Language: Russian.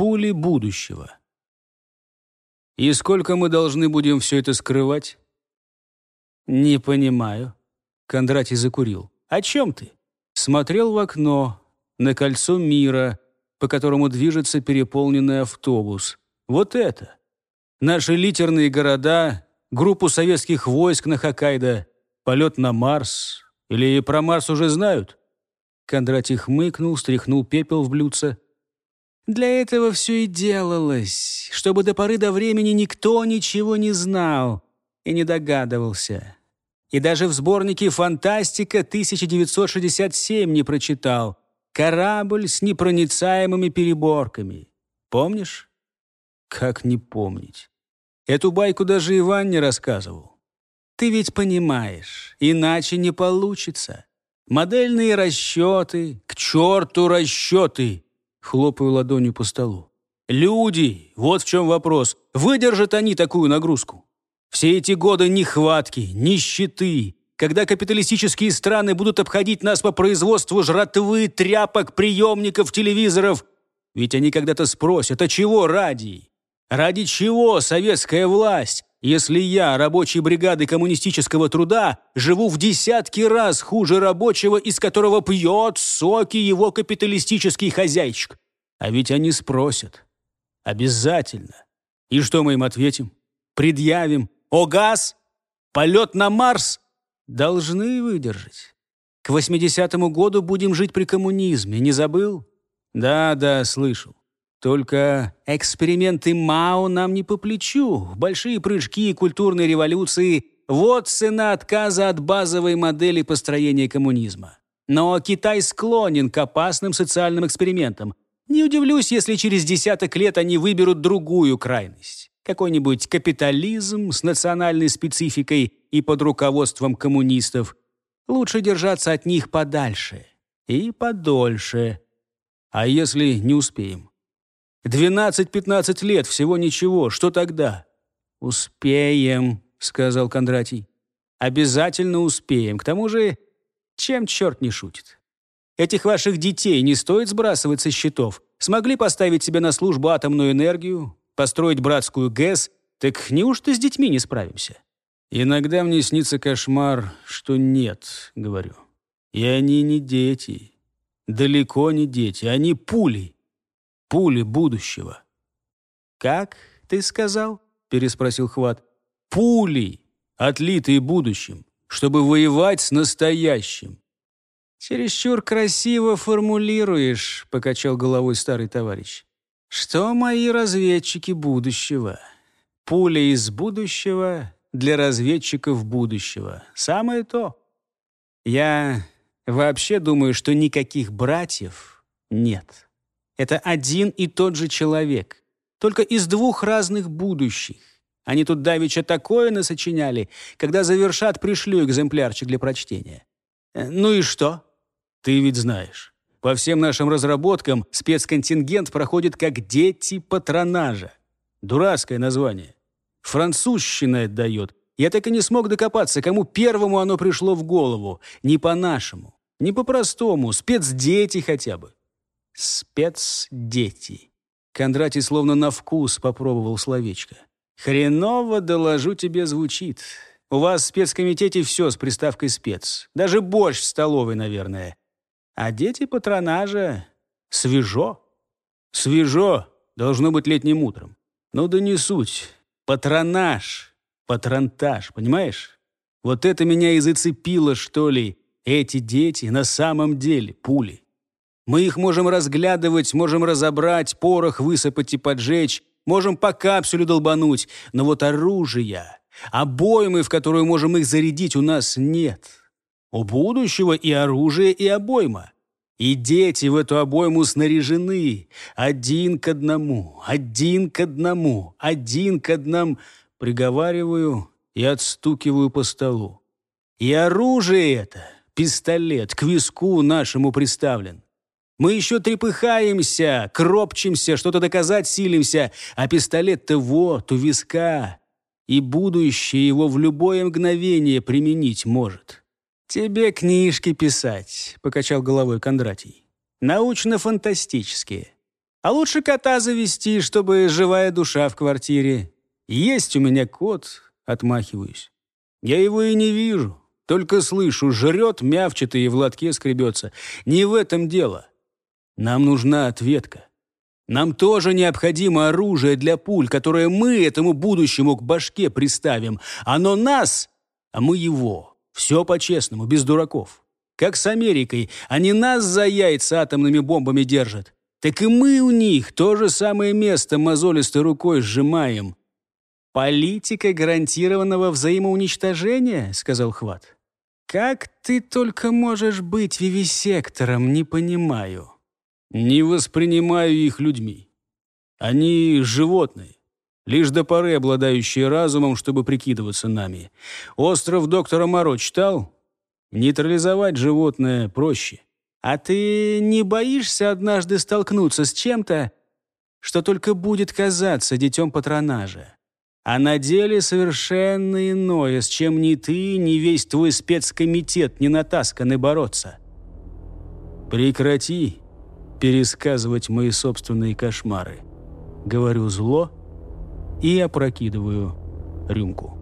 Пули будущего. И сколько мы должны будем все это скрывать? Не понимаю. Кондратий закурил. О чем ты? Смотрел в окно, на кольцо мира, по которому движется переполненный автобус. Вот это. Наши литерные города, группу советских войск на Хоккайдо, полет на Марс. Или про Марс уже знают? Кондратий хмыкнул, стряхнул пепел в блюдце. Для этого все и делалось, чтобы до поры до времени никто ничего не знал и не догадывался. И даже в сборнике «Фантастика» 1967 не прочитал. Корабль с непроницаемыми переборками. Помнишь? Как не помнить? Эту байку даже Иван не рассказывал. Ты ведь понимаешь, иначе не получится. Модельные расчеты, к черту расчеты. Хлопаю ладонью по столу. Люди, вот в чем вопрос. Выдержат они такую нагрузку? Все эти годы нехватки, нищеты, когда капиталистические страны будут обходить нас по производству жратвы, тряпок, приемников, телевизоров. Ведь они когда-то спросят, а чего ради? Ради чего советская власть, если я, рабочей бригады коммунистического труда, живу в десятки раз хуже рабочего, из которого пьет соки его капиталистический хозяйчик? А ведь они спросят. Обязательно. И что мы им ответим? Предъявим. О, газ? Полет на Марс? Должны выдержать. К 80-му году будем жить при коммунизме. Не забыл? Да, да, слышал. Только эксперименты Мао нам не по плечу. Большие прыжки культурной революции – вот цена отказа от базовой модели построения коммунизма. Но Китай склонен к опасным социальным экспериментам. Не удивлюсь, если через десяток лет они выберут другую крайность. Какой-нибудь капитализм с национальной спецификой и под руководством коммунистов. Лучше держаться от них подальше и подольше. А если не успеем? 12-15 лет, всего ничего, что тогда? Успеем, сказал Кондратий. Обязательно успеем. К тому же, чем черт не шутит? Этих ваших детей не стоит сбрасывать со счетов. Смогли поставить себе на службу атомную энергию, построить братскую ГЭС, так неужто с детьми не справимся? Иногда мне снится кошмар, что нет, говорю. И они не дети. Далеко не дети. Они пули. Пули будущего. «Как ты сказал?» — переспросил Хват. «Пули, отлитые будущим, чтобы воевать с настоящим». «Чересчур красиво формулируешь», — покачал головой старый товарищ. «Что мои разведчики будущего? Пуля из будущего для разведчиков будущего. Самое то. Я вообще думаю, что никаких братьев нет. Это один и тот же человек, только из двух разных будущих. Они тут давеча такое насочиняли, когда завершат, пришлю экземплярчик для прочтения. Э, ну и что? Ты ведь знаешь. По всем нашим разработкам спецконтингент проходит как дети патронажа. Дурацкое название. Французщина это дает. Я так и не смог докопаться, кому первому оно пришло в голову. Не по-нашему, не по-простому, спецдети хотя бы. Спецдети. Кондратий словно на вкус попробовал словечко. Хреново, доложу тебе, звучит. У вас в спецкомитете все с приставкой «спец». Даже борщ в столовой, наверное. А дети патронажа свежо. Свежо должно быть летним утром. Ну да не суть. Патронаж, патронтаж, понимаешь? Вот это меня и зацепило, что ли. Эти дети на самом деле пули. Мы их можем разглядывать, можем разобрать, порох высыпать и поджечь, можем по капсуле долбануть, но вот оружия, обоймы, в которую можем их зарядить, у нас нет. У будущего и оружие, и обойма. И дети в эту обойму снаряжены. Один к одному, один к одному, один к одному. Приговариваю и отстукиваю по столу. И оружие это, пистолет, к виску нашему приставлен. Мы еще трепыхаемся, кропчимся, что-то доказать силимся, а пистолет-то вот, у виска. И будущее его в любое мгновение применить может. «Тебе книжки писать», — покачал головой Кондратий. «Научно-фантастические. А лучше кота завести, чтобы живая душа в квартире. Есть у меня кот, отмахиваюсь. Я его и не вижу. Только слышу, жрет, мявчит и в лотке скребется. Не в этом дело. Нам нужна ответка. Нам тоже необходимо оружие для пуль, которое мы этому будущему к башке приставим. Оно нас, а мы его. Все по-честному, без дураков. Как с Америкой. Они нас за яйца атомными бомбами держат. Так и мы у них то же самое место мозолистой рукой сжимаем. «Политика гарантированного взаимоуничтожения?» — сказал Хват. «Как ты только можешь быть вивисектором, не понимаю». «Не воспринимаю их людьми. Они животные, лишь до поры обладающие разумом, чтобы прикидываться нами. Остров доктора Моро читал? Нейтрализовать животное проще». «А ты не боишься однажды столкнуться с чем-то, что только будет казаться детем патронажа? А на деле совершенно иное, с чем ни ты, ни весь твой спецкомитет не натасканы бороться». «Прекрати пересказывать мои собственные кошмары», — говорю зло и опрокидываю рюмку.